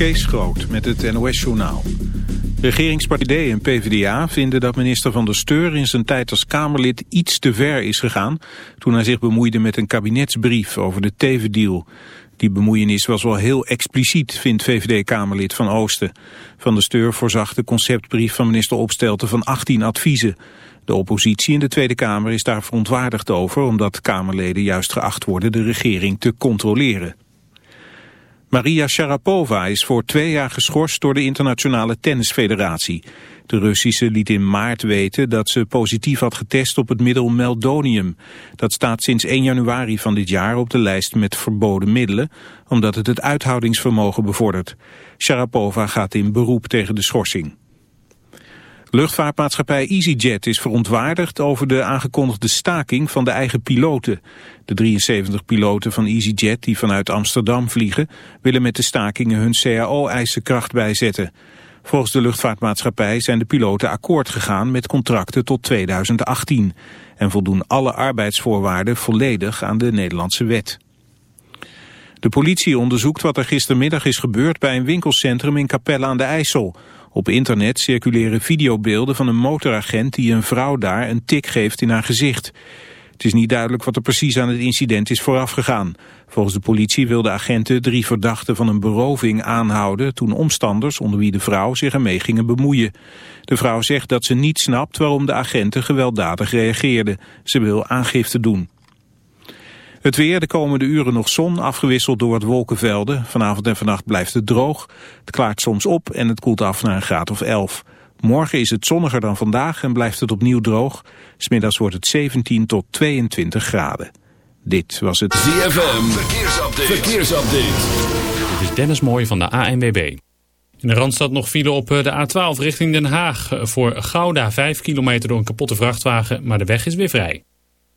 Kees Groot met het NOS-journaal. Regeringspartij en PvdA vinden dat minister Van der Steur in zijn tijd als Kamerlid iets te ver is gegaan toen hij zich bemoeide met een kabinetsbrief over de Tevendeal. Die bemoeienis was wel heel expliciet, vindt VVD-Kamerlid Van Oosten. Van der Steur voorzag de conceptbrief van minister Opstelten van 18 adviezen. De oppositie in de Tweede Kamer is daar verontwaardigd over... omdat Kamerleden juist geacht worden de regering te controleren. Maria Sharapova is voor twee jaar geschorst door de Internationale Tennisfederatie. De Russische liet in maart weten dat ze positief had getest op het middel meldonium. Dat staat sinds 1 januari van dit jaar op de lijst met verboden middelen, omdat het het uithoudingsvermogen bevordert. Sharapova gaat in beroep tegen de schorsing. Luchtvaartmaatschappij EasyJet is verontwaardigd over de aangekondigde staking van de eigen piloten. De 73 piloten van EasyJet die vanuit Amsterdam vliegen willen met de stakingen hun CAO-eisen kracht bijzetten. Volgens de luchtvaartmaatschappij zijn de piloten akkoord gegaan met contracten tot 2018 en voldoen alle arbeidsvoorwaarden volledig aan de Nederlandse wet. De politie onderzoekt wat er gistermiddag is gebeurd bij een winkelcentrum in Capelle aan de IJssel. Op internet circuleren videobeelden van een motoragent die een vrouw daar een tik geeft in haar gezicht. Het is niet duidelijk wat er precies aan het incident is voorafgegaan. Volgens de politie wilden agenten drie verdachten van een beroving aanhouden... toen omstanders, onder wie de vrouw, zich ermee gingen bemoeien. De vrouw zegt dat ze niet snapt waarom de agenten gewelddadig reageerden. Ze wil aangifte doen. Het weer, de komende uren nog zon, afgewisseld door wat wolkenvelden. Vanavond en vannacht blijft het droog. Het klaart soms op en het koelt af naar een graad of 11. Morgen is het zonniger dan vandaag en blijft het opnieuw droog. Smiddags wordt het 17 tot 22 graden. Dit was het ZFM Verkeersupdate. Verkeersupdate. Dit is Dennis Mooij van de ANWB. In de Randstad nog file op eh, de A12 richting Den Haag. Voor Gouda 5 kilometer door een kapotte vrachtwagen, maar de weg is weer vrij.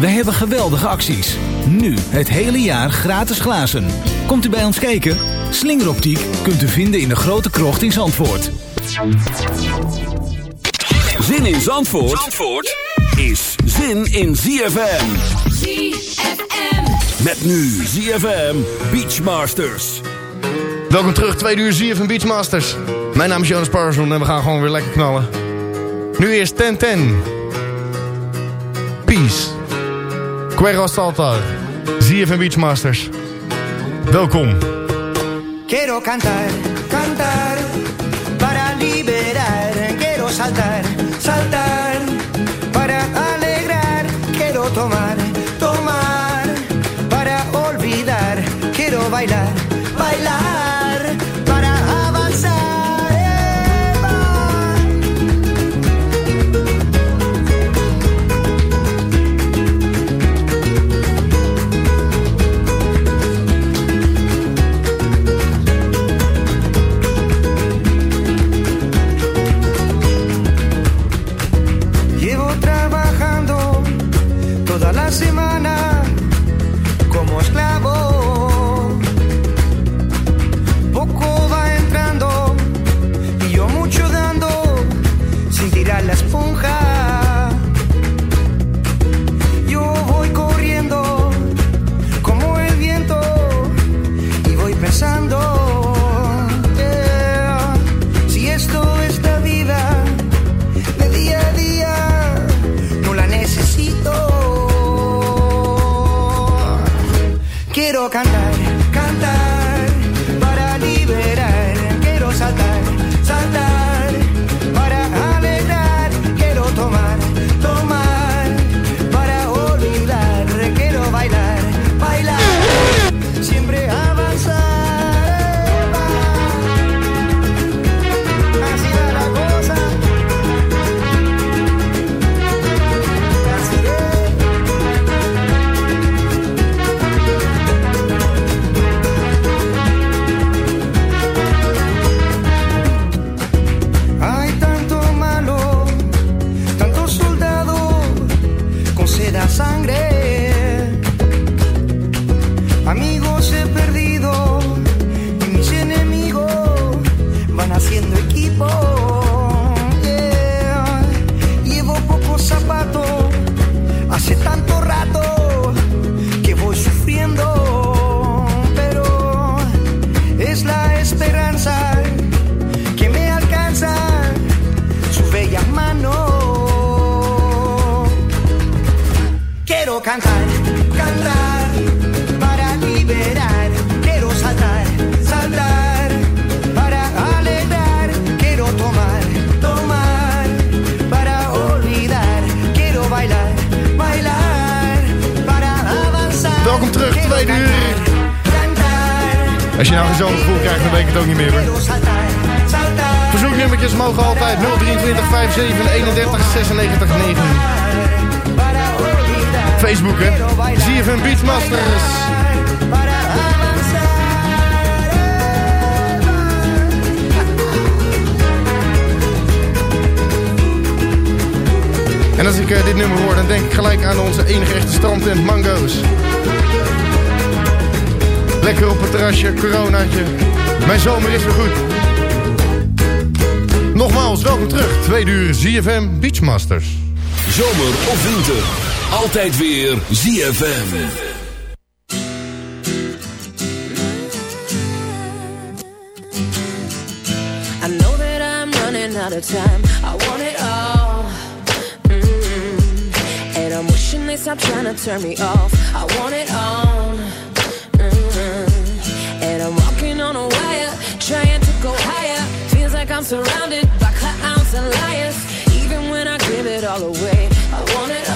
Wij hebben geweldige acties. Nu het hele jaar gratis glazen. Komt u bij ons kijken? Slingeroptiek kunt u vinden in de grote krocht in Zandvoort. Zin in Zandvoort, Zandvoort is zin in ZFM. ZFM. Met nu ZFM Beachmasters. Welkom terug, tweede uur van Beachmasters. Mijn naam is Jonas Parson en we gaan gewoon weer lekker knallen. Nu eerst 1010. Peace. Quero Saltar. Van Beachmasters. Welkom. Quiero cantar, cantar, para liberar. Quiero saltar, of winter. Altijd weer ZFM. I know that I'm running out of time. I want it all. Mm -hmm. And I'm wishing they stop trying to turn me off. I want it all. Mm -hmm. And I'm walking on a wire, trying to go higher. Feels like I'm surrounded by clowns and liars give it all away. I want it all.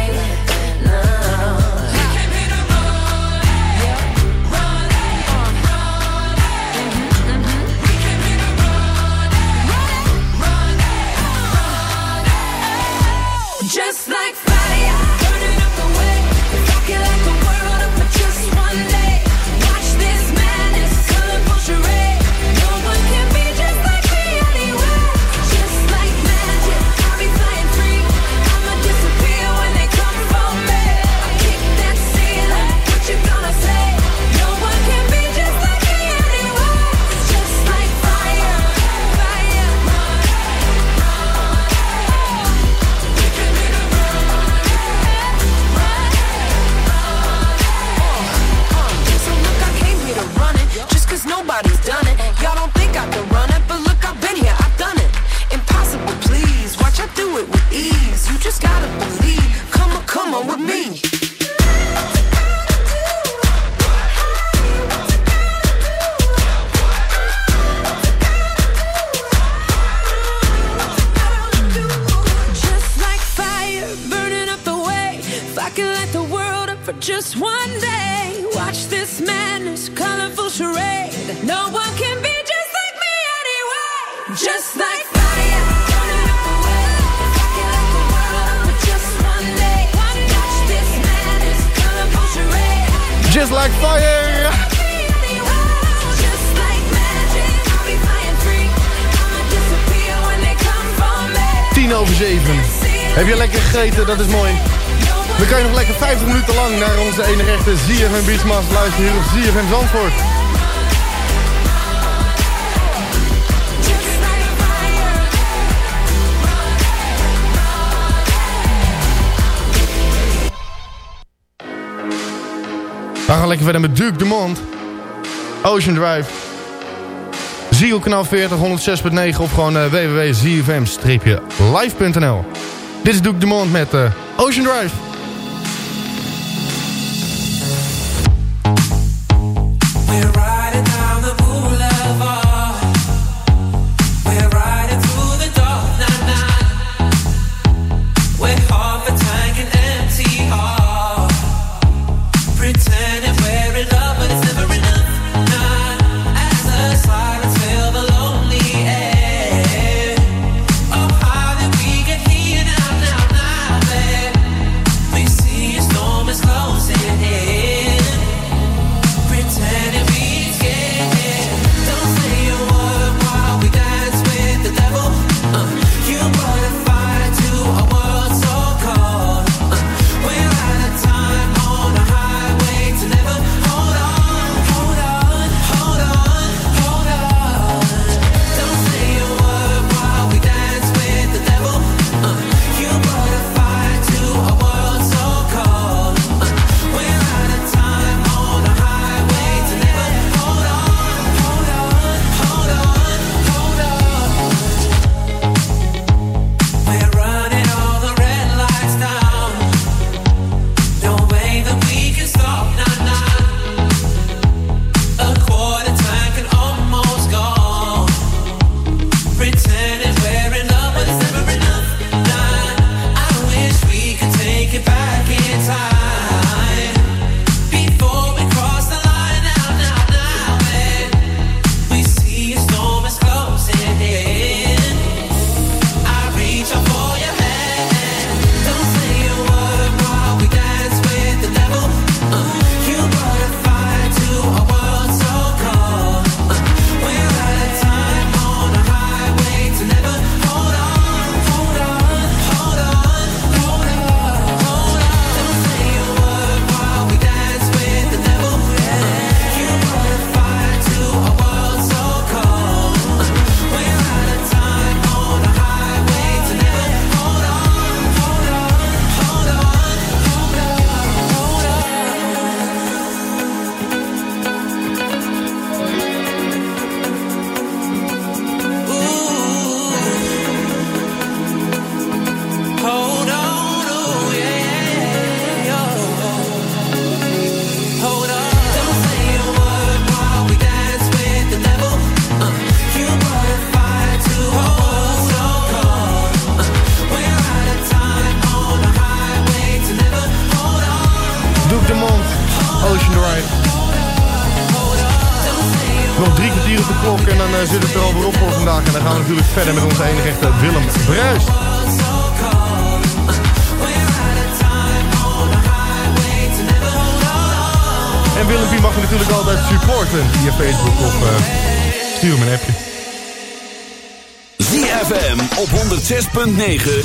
En Beachmas, luister hier op ZFM Zandvoort. We gaan lekker verder met Duke de Mond. Ocean Drive. Ziel kanaal 40, 106.9 of gewoon eh, uh, www.zfm-live.nl Dit is Duke de Mond met uh, Ocean Drive. .9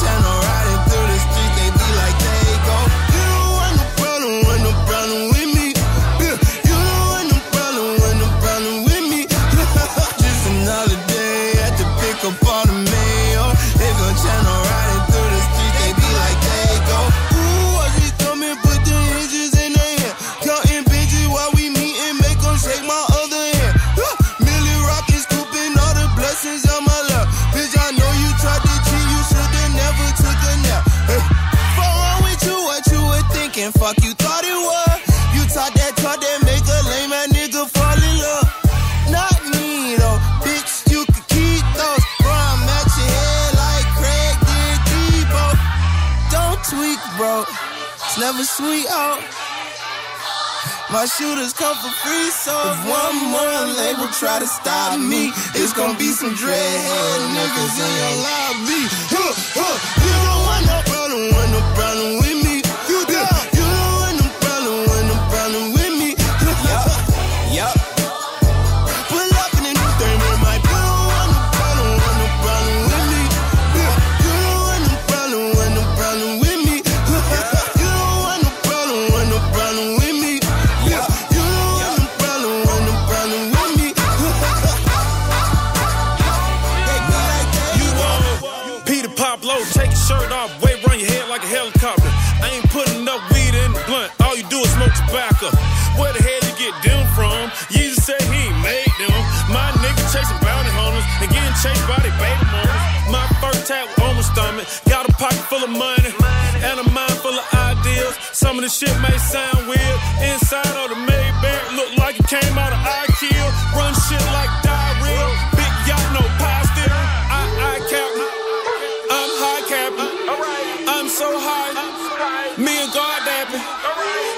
channel shooters come for free, so if one more label try to stop me, it's gonna be some dreadhead niggas in your lobby. Huh, huh. You don't want no problem, want no problem getting by baby. My first tap on my stomach, got a pocket full of money and a mind full of ideas. Some of the shit may sound weird. Inside of the Maybach, look like it came out of IKEA. Run shit like diarrhea. Big yacht, no pie still. I, I cap. I'm high capping. I'm so high. Me and God dapping.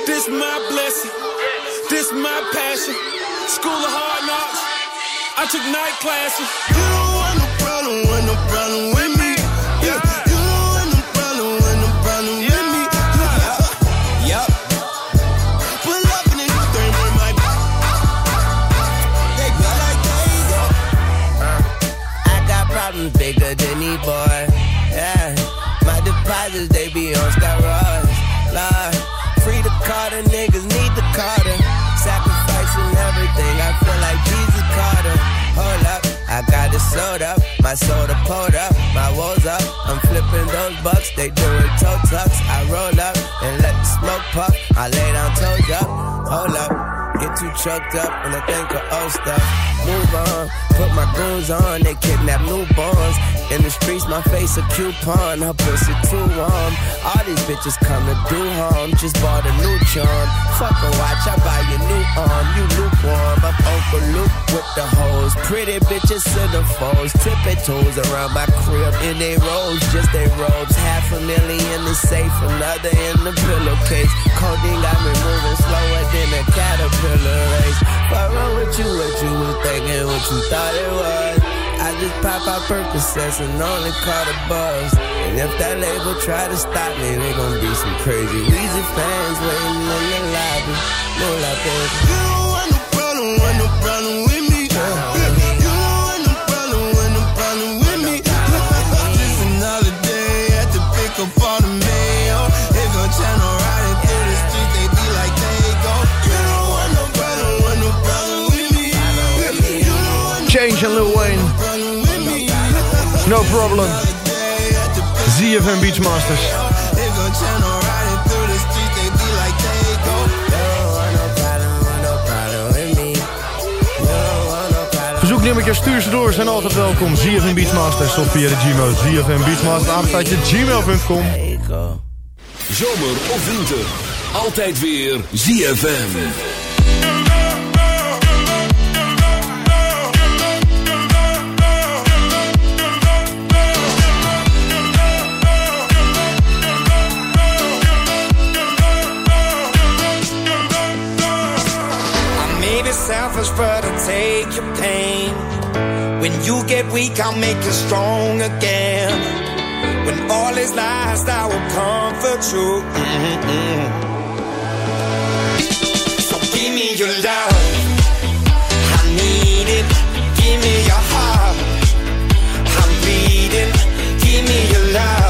This my blessing. This my passion. School of hard knocks. I took night classes. You don't want no problem, want no problem with me. Yeah. You don't want no problem, want no problem with me. Yup, yup. Pull up in thing with my. They like, go. I got problems bigger than boys. Yeah, my deposits they be on steroids. Lord, free the Carter, niggas need the Carter. Sacrificing everything, I feel like Jesus Carter. Hold up, I got it sold up, my soda pulled up, my woes up. I'm flipping those bucks, they doing toe tucks. I roll up and let the smoke puff. I lay down toes up, hold up. Get too choked up when I think of old stuff. Move on, put my goons on, they kidnap newborns. In the streets, my face a coupon, her pussy too warm. All these bitches come to do harm, just bought a new charm. Fuck a watch, I buy you new arm, you lukewarm. I'm Luke with the hoes, pretty bitches in centerfolds, tipping toes around my crib in they robes, just they robes. Half a million in the safe, another in the pillowcase. Codeine got me moving slower than a caterpillar race. What wrong with you? What you was thinking? What you thought it was? I just pop out Percocets and only caught a buzz. And if that label try to stop me, they gon' be some crazy Weezy fans waiting in the lobby. La baby. You don't want no problem, want no problem no problem. Verzoeknummertjes, stuur ze door, zijn altijd welkom. ZFM Beachmasters of via de Gmail. ZFM Beachmasters, aanstaatje gmail.com. Zomer of winter. Altijd weer ZFM. But I'll take your pain. When you get weak, I'll make you strong again. When all is lost, I will comfort you. Mm-mm. So give me your love. I need it. Give me your heart. I'm bleeding. Give me your love.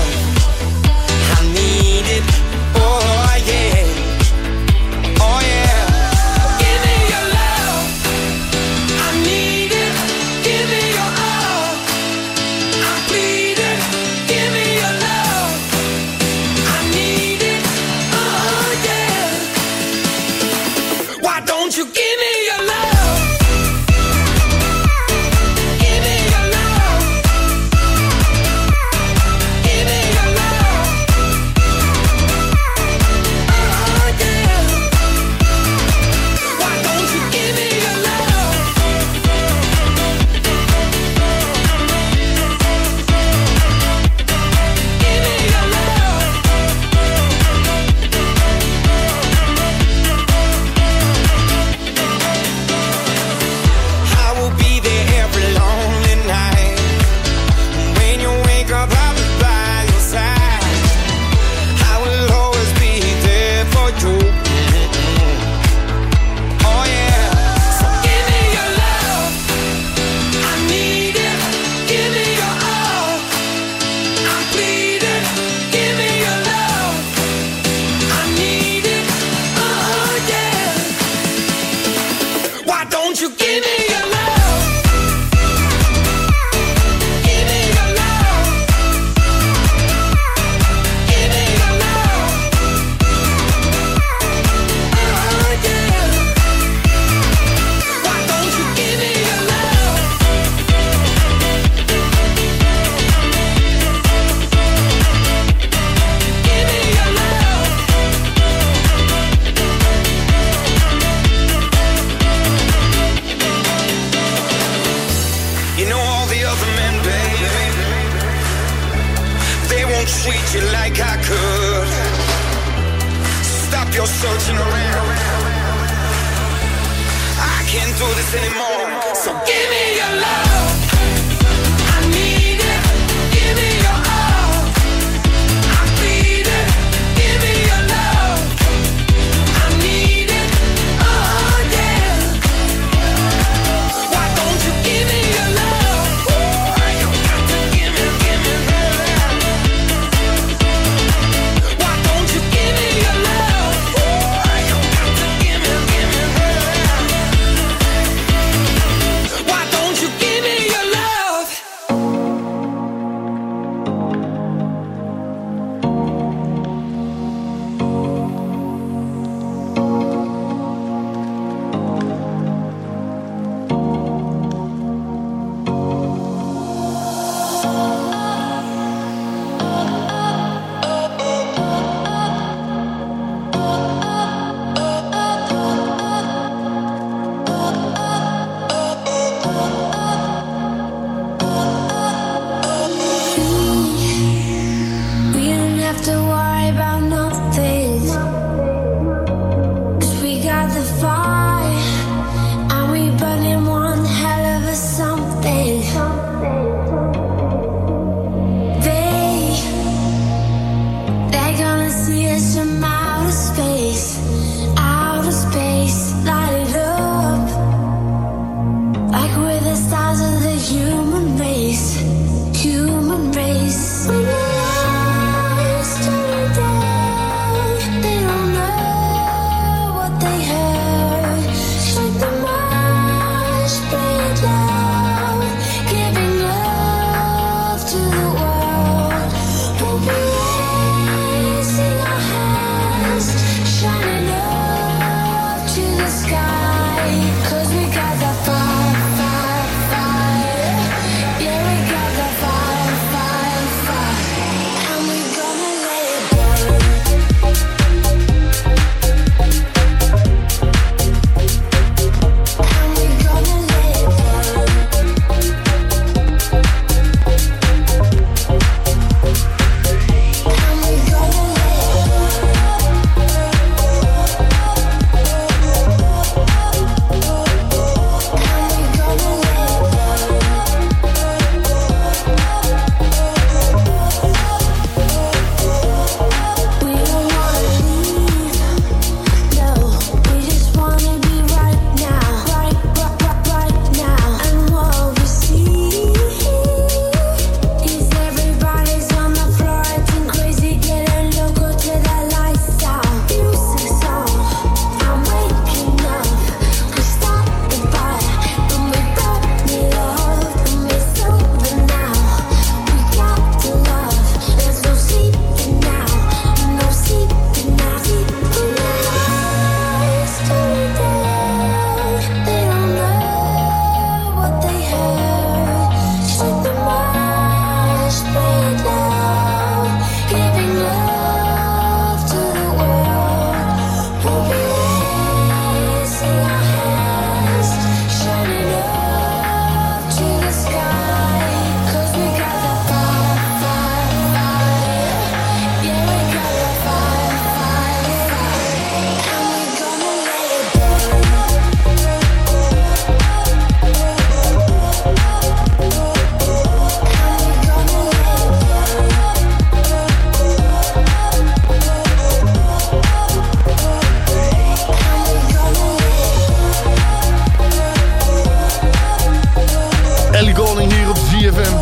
Ellie Golding hier op ZFM.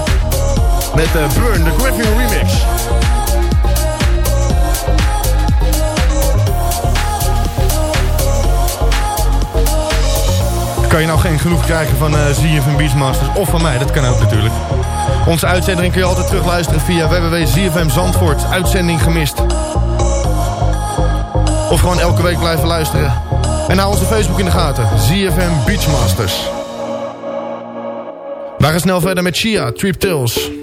Met de Burn, de Griffin remix. Kan je nou geen genoeg krijgen van eh, ZFM Beachmasters of van mij? Dat kan ook natuurlijk. Onze uitzending kun je altijd terugluisteren via www.zfm Zandvoort. Uitzending gemist. Of gewoon elke week blijven luisteren. En hou onze Facebook in de gaten. ZFM Beachmasters. We gaan snel verder met Chia, Trip Tales.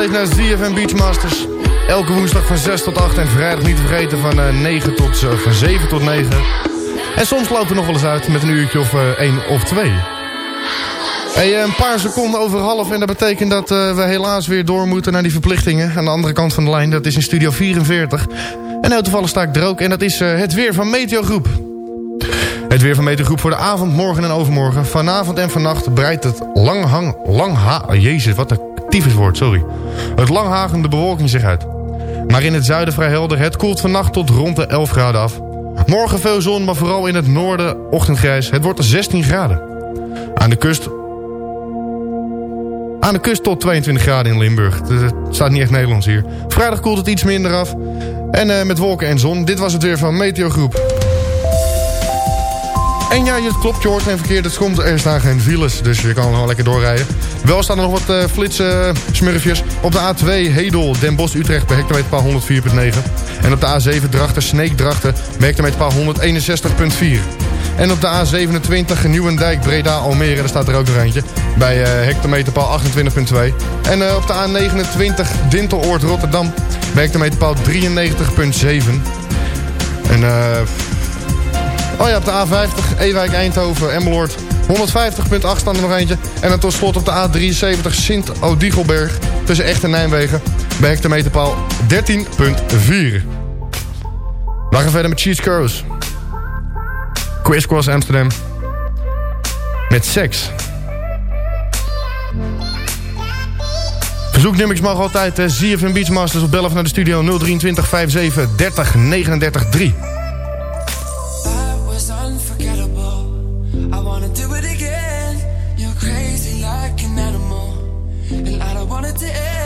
Steeds naar ZFM Beachmasters. Elke woensdag van 6 tot 8 en vrijdag niet te vergeten van eh, 9 tot, eh, van 7 tot 9. En soms loopt er nog wel eens uit met een uurtje of eh 1 of 2. Hey, eh, een paar seconden over half en dat betekent dat eh, we helaas weer door moeten naar die verplichtingen. Aan de andere kant van de lijn, dat is in studio 44. En heel toevallig sta ik er ook en dat is eh, het weer van Meteogroep. Het weer van Meteogroep voor de avond, morgen en overmorgen. Vanavond en vannacht breidt het langhang... Langha... oh, jezus, wat een tyfuswoord, sorry. Het langhagende bewolking zich uit. Maar in het zuiden vrij helder. Het koelt vannacht tot rond de 11 graden af. Morgen veel zon, maar vooral in het noorden ochtendgrijs. Het wordt 16 graden. Aan de kust... Aan de kust tot 22 graden in Limburg. Het staat niet echt Nederlands hier. Vrijdag koelt het iets minder af. En eh, met wolken en zon. Dit was het weer van Meteogroep. En ja, het klopt, je hoort geen verkeerd. Het komt, er staan geen files, dus je kan gewoon lekker doorrijden. Wel staan er nog wat eh flitse smurfjes. Op de A2 Hedel, Den Bosch, Utrecht bij hectometerpaal 104.9. En op de A7 Drachten, Sneek Drachten bij hectometerpaal 161.4. En op de A27 Nieuwendijk, Breda, Almere, daar staat er ook nog eentje. Bij eh hectometerpaal 28.2. En eh, op de A29 Dinteloord, Rotterdam bij hectometerpaal 93.7. En eh... Oh ja, op de A50, Ewijk, Eindhoven, Emmeloord. 150.8 staan er nog eentje. En dan tot slot op de A73 Sint-Odiegelberg. Tussen Echt en Nijmegen. Bij hectometerpaal 13.4. We gaan verder met Cheese Curls. Quiz Cross Amsterdam. Met seks. Verzoeknummers mag altijd. eh, ZFM Beachmasters bellen of naar de studio 023 57 30 39 3. And I don't want it to end.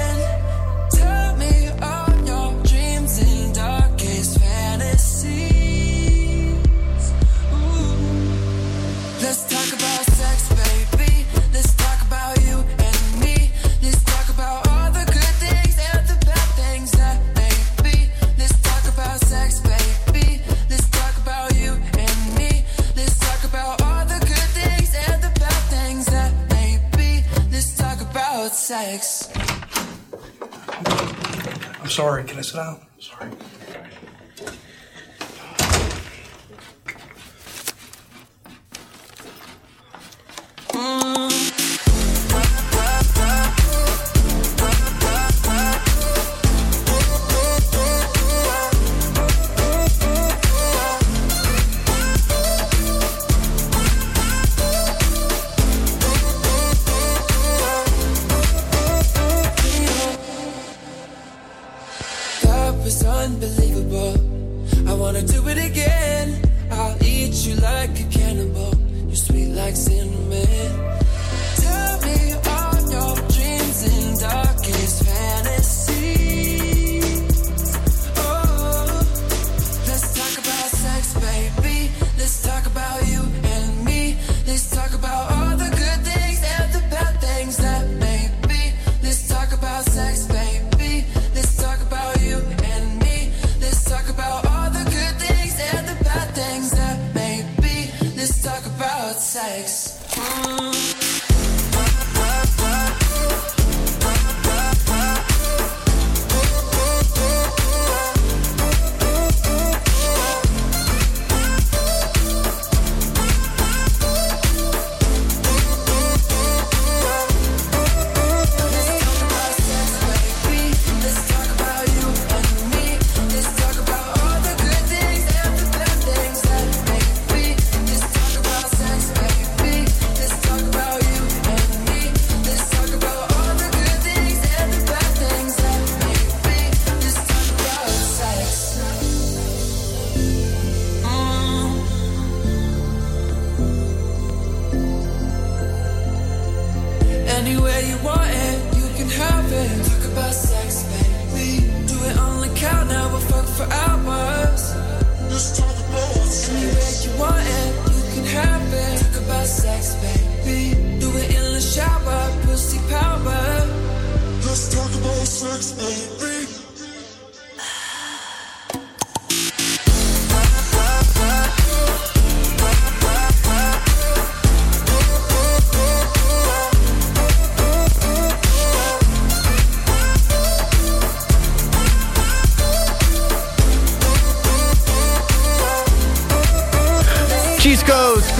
Sorry. Can I sit down? Sorry.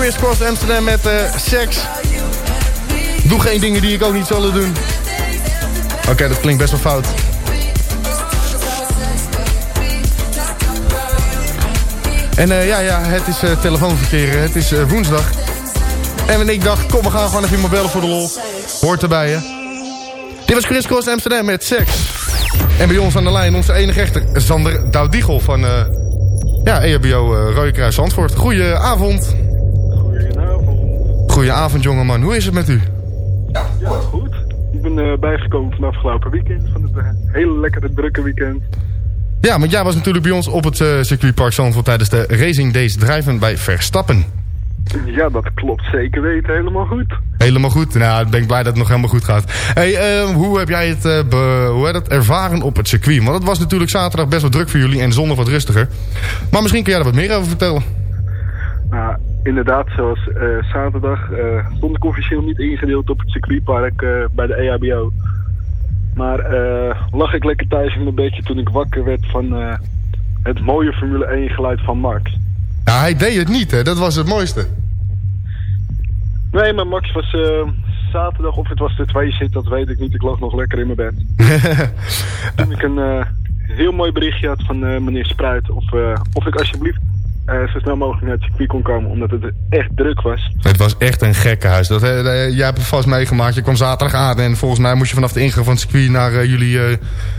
Chris Cross Amsterdam met eh, seks. Doe geen dingen die ik ook niet zal doen. Oké, dat klinkt best wel fout. En eh, ja, ja, het is eh, telefoonverkeer. Het is woensdag. En ik dacht, kom, we gaan gewoon even iemand bellen voor de lol. Hoort erbij, hè. Dit was Chris Cross Amsterdam met seks. En bij ons aan de lijn onze enige rechter, Sander Doudiegel van uh, ja, EHBO uh, Zandvoort. Goedenavond. Goedenavond. Jongeman. Hoe is het met u? Ja, goed. Ik ben eh, bijgekomen van afgelopen weekend. Van het eh, hele lekkere, drukke weekend. Ja, want jij was natuurlijk bij ons op het uh, circuitpark Zandvoort... tijdens de Racing Days drijven bij Verstappen. Ja, dat klopt. Zeker weten. Helemaal goed. Helemaal goed. Nou, ik ben blij dat het nog helemaal goed gaat. Hey, uh, hoe heb jij het, uh, be, hoe heb het ervaren op het circuit? Want het was natuurlijk zaterdag best wel druk voor jullie en zondag wat rustiger. Maar misschien kun jij er wat meer over vertellen. Nou, inderdaad, zoals uh, zaterdag stond ik officieel niet ingedeeld op het circuitpark bij de EHBO. Maar lag ik lekker thuis in mijn bedje toen ik wakker werd van het mooie Formule 1 geluid van Max. Ja, hij deed het niet, hè? Dat was het mooiste. Nee, maar Max was uh, zaterdag, of het was de twee zit, dat weet ik niet. Ik lag nog lekker in mijn bed. Toen ik een uh, heel mooi berichtje had van uh, meneer Spruit of, of ik alsjeblieft zo snel mogelijk naar het circuit kon komen, omdat het echt druk was. Het was echt een gekke huis. Dat, jij hebt het vast meegemaakt. Je kwam zaterdag aan en volgens mij moest je vanaf de ingang van het circuit naar jullie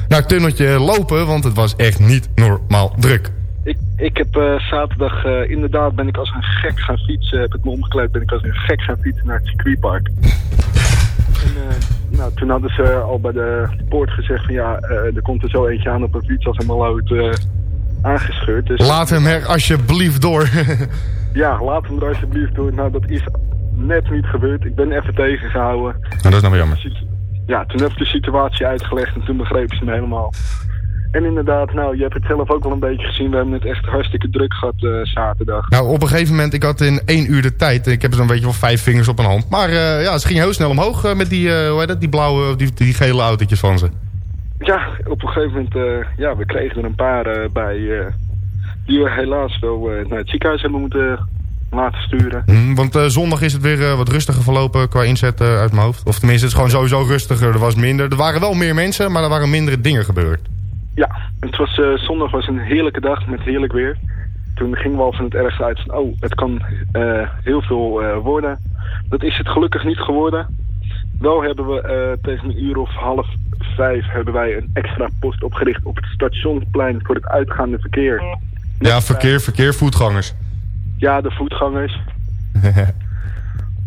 naar het tunneltje lopen, want het was echt niet normaal druk. Ik, ik heb zaterdag inderdaad ben ik als een gek gaan fietsen. Heb ik me omgekleed, ben ik als een gek gaan fietsen naar het circuitpark. en, uh, nou, toen hadden ze al bij de poort gezegd van ja, er komt er zo eentje aan op een fiets als een maloot aangescheurd. Dus, laat hem er alsjeblieft door. ja, laat hem er alsjeblieft door. Nou, dat is net niet gebeurd. Ik ben even tegengehouden. Nou, dat is nou weer jammer. Ja, toen heb ik de situatie uitgelegd en toen begrepen ze me helemaal. En inderdaad, nou, je hebt het zelf ook wel een beetje gezien. We hebben het echt hartstikke druk gehad uh, zaterdag. Nou, op een gegeven moment, ik had in één uur de tijd. Ik heb zo'n beetje wel vijf vingers op een hand. Maar uh, ja, ze ging heel snel omhoog uh, met die, hoe heet dat, die blauwe, die, die gele autootjes van ze. Ja, op een gegeven moment, ja, we kregen er een paar bij. die we helaas wel naar het ziekenhuis hebben moeten laten sturen. Mm, want zondag is het weer wat rustiger verlopen qua inzet uit mijn hoofd. Of tenminste, het is gewoon sowieso rustiger. Er was minder. Er waren wel meer mensen, maar er waren mindere dingen gebeurd. Ja, het was, uh, zondag was een heerlijke dag met heerlijk weer. Toen gingen we al van het ergste uit van, oh, het kan uh, heel veel uh, worden. Dat is het gelukkig niet geworden. Wel hebben we tegen een uur of half vijf hebben wij een extra post opgericht op het stationsplein voor het uitgaande verkeer. Ja, verkeer, verkeer, voetgangers. Ja, de voetgangers.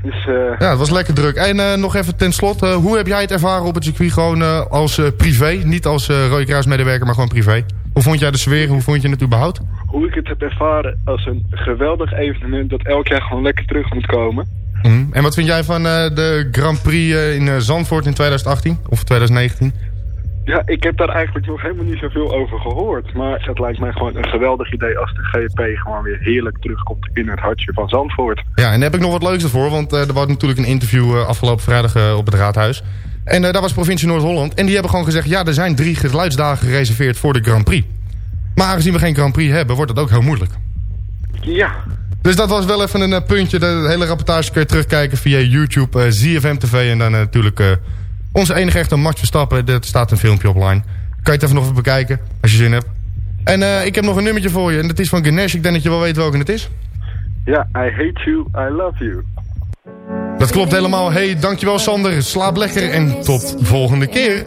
Dus, uh... Ja, het was lekker druk. En uh, nog even ten slotte, hoe heb jij het ervaren op het circuit gewoon als privé? Niet als Rode Kruismedewerker, maar gewoon privé. Hoe vond jij de sfeer? Hoe vond je het überhaupt? Hoe ik het heb ervaren als een geweldig evenement dat elk jaar gewoon lekker terug moet komen. Mm. En wat vind jij van de Grand Prix in Zandvoort in 2018 of 2019? Ja, ik heb daar eigenlijk nog helemaal niet zoveel over gehoord. Maar het lijkt mij gewoon een geweldig idee als de GP gewoon weer heerlijk terugkomt in het hartje van Zandvoort. Ja, en daar heb ik nog wat leuks ervoor. Want uh, er was natuurlijk een interview uh, afgelopen vrijdag uh, op het Raadhuis. En daar was provincie Noord-Holland. En die hebben gewoon gezegd, ja, er zijn drie geluidsdagen gereserveerd voor de Grand Prix. Maar aangezien we geen Grand Prix hebben, wordt het ook heel moeilijk. Ja. Dus dat was wel even een puntje. De hele rapportage kun je terugkijken via YouTube, ZFM TV en dan natuurlijk... Onze enige echte Max Verstappen, er staat een filmpje online. Kan je het even nog even bekijken, als je zin hebt. En uh, ik heb nog een nummertje voor je. En dat is van Ganesh. Ik denk dat je wel weet welke het is. Ja, I hate you, I love you. Dat klopt helemaal. Hey, dankjewel Sander. Slaap lekker en tot volgende keer.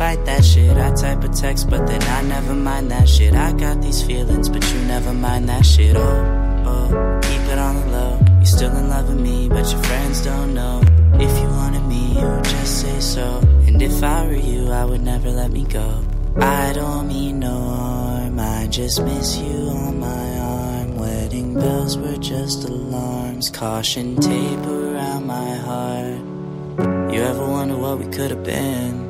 bite that shit. I type a text, but then I never mind that shit. I got these feelings, but you never mind that shit. Oh, oh, keep it on the low. You're still in love with me, but your friends don't know. If you wanted me, you would just say so. And if I were you, I would never let me go. I don't mean no harm, I just miss you on my arm. Wedding bells were just alarms, caution tape around my heart. You ever wonder what we could have been?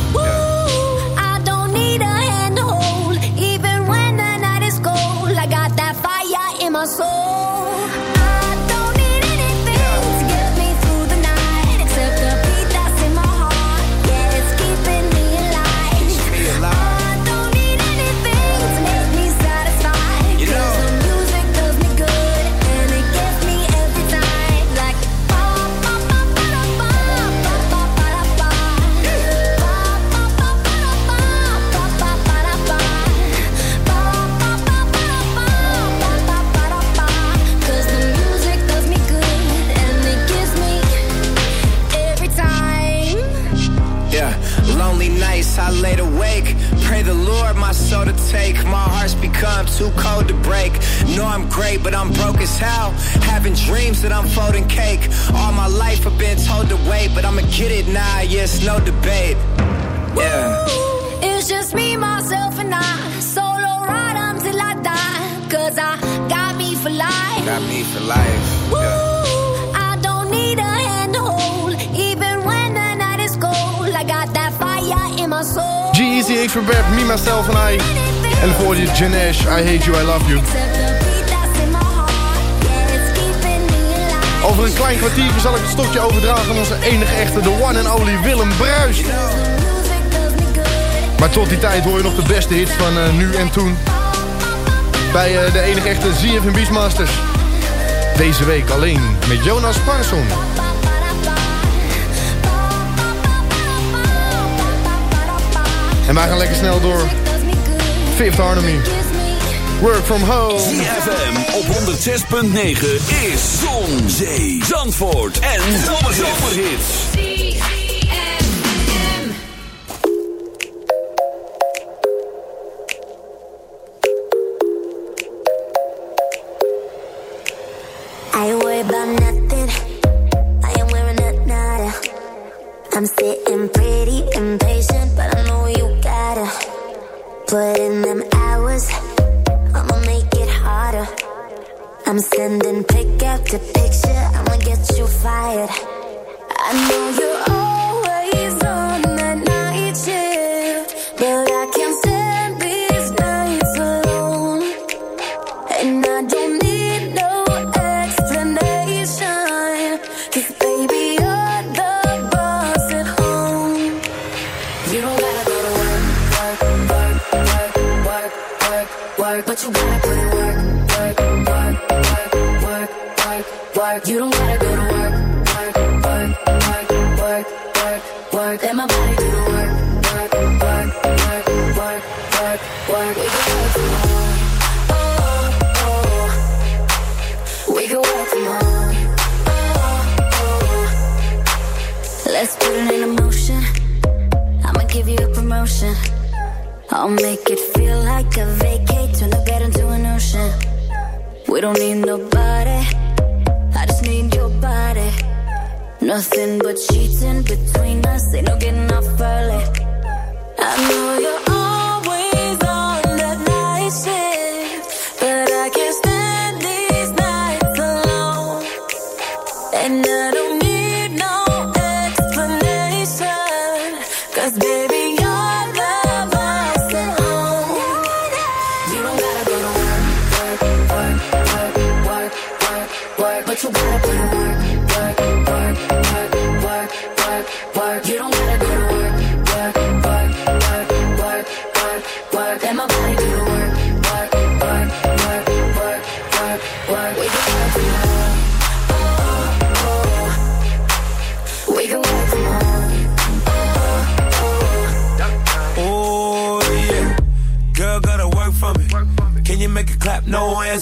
corazón. Take. My heart's become too cold to break. Know I'm great, but I'm broke as hell. Having dreams that I'm folding cake. All my life I've been told to wait, but I'ma get it now. Yes, no debate. Yeah. It's just me, myself, and I. Solo ride until I die. Cause I got me for life. Got me for life. I don't need a hand to hold, even when the night is cold. I got that fire in my soul. G-Eazy, X for Me, Myself and I. En voor je Janesh, I Hate You, I Love You. Over een klein kwartiertje zal ik het stokje overdragen aan onze enige echte, de one and only Willem Bruist. Maar tot die tijd hoor je nog de beste hits van eh, nu en toen. Bij eh, de enige echte ZFM Beachmasters. Deze week alleen met Jonas Parson. En wij gaan lekker snel door. Fifth Harmony. Work from home. ZFM op 106.9 is Zon, Zee, Zandvoort en Zomerhits. Baby,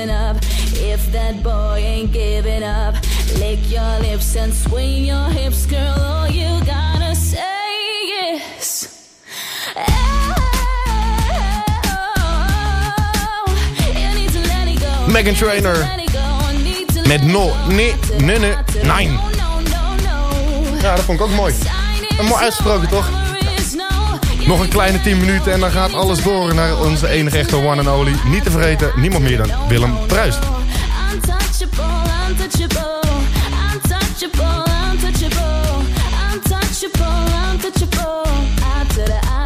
listen up. If that boy ain't giving up, lick your lips and swing your hips, girl. All you gotta say is. Go. Megan Trainor. Met no, nee, nee, nee, nine. Ja, dat vond ik ook mooi. En mooi uitgesproken, toch? Nog een kleine 10 minuten en dan gaat alles door naar onze enige echte one and only. Niet te vergeten, niemand meer dan Willem Pruist.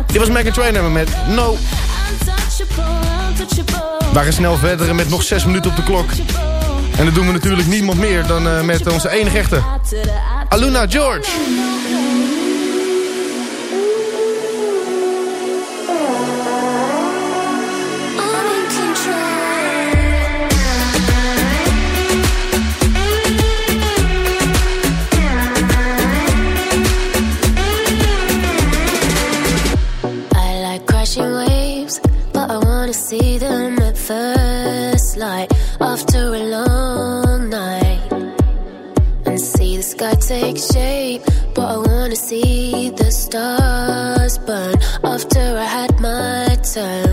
Dit was Megan Trainor met No. We gaan snel verder met nog 6 minuten op de klok. En dat doen we natuurlijk niemand meer dan eh, met onze enige echte Aluna George. Stars burn after I had my turn.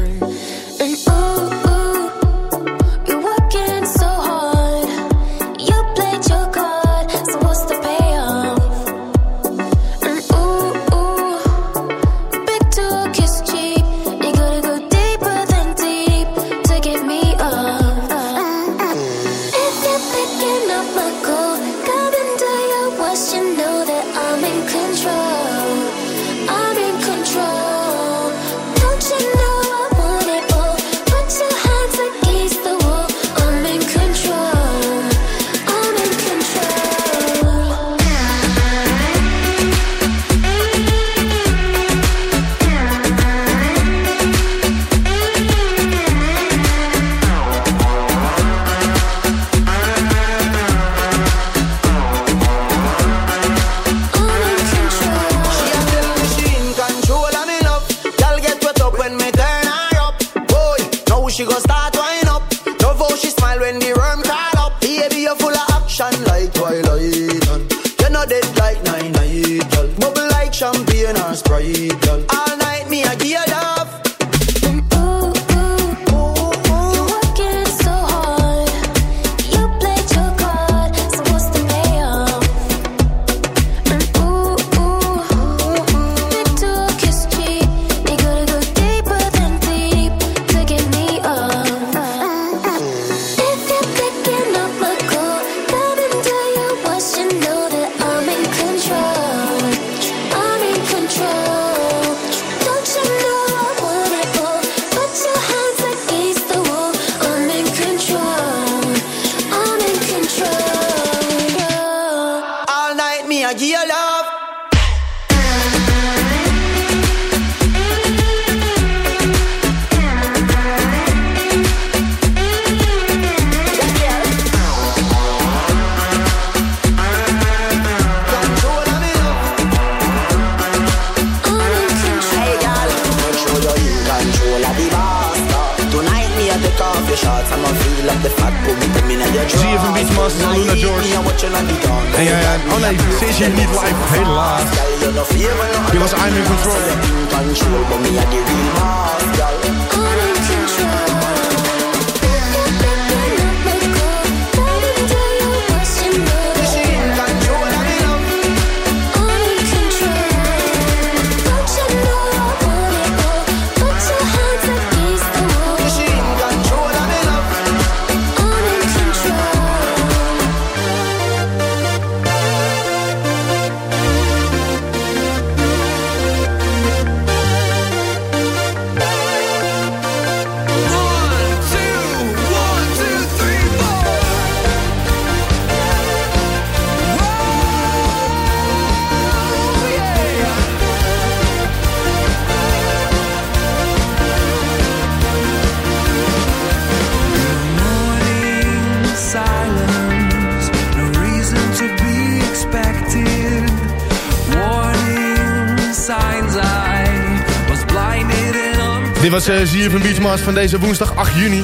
Was uh, ZFM Beachmasters van deze woensdag 8 juni.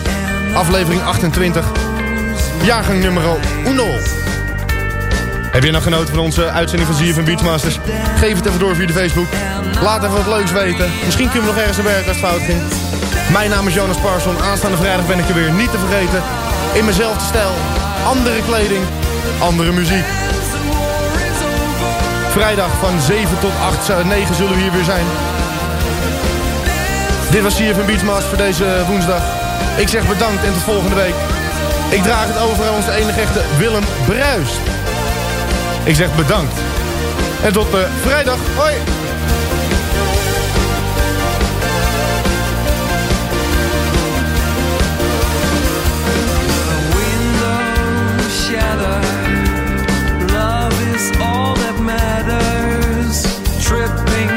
Aflevering 28. Jaargang nummer 1. Heb je nog genoten van onze uitzending van ZFM Beachmasters? Geef het even door via de Facebook. Laat even wat leuks weten. Misschien kunnen we nog ergens naar werken als het fout ging. Mijn naam is Jonas Parson. Aanstaande vrijdag ben ik er weer. Niet te vergeten. In mijnzelfde stijl. Andere kleding. Andere muziek. Vrijdag van 7 tot 8, eh, 9 zullen we hier weer zijn. Dit was CFM Beachmasters voor deze woensdag. Ik zeg bedankt en tot volgende week. Ik draag het over aan onze enige echte Willem Bruist. Ik zeg bedankt. En tot eh, vrijdag. Hoi! Love is all that matters. Tripping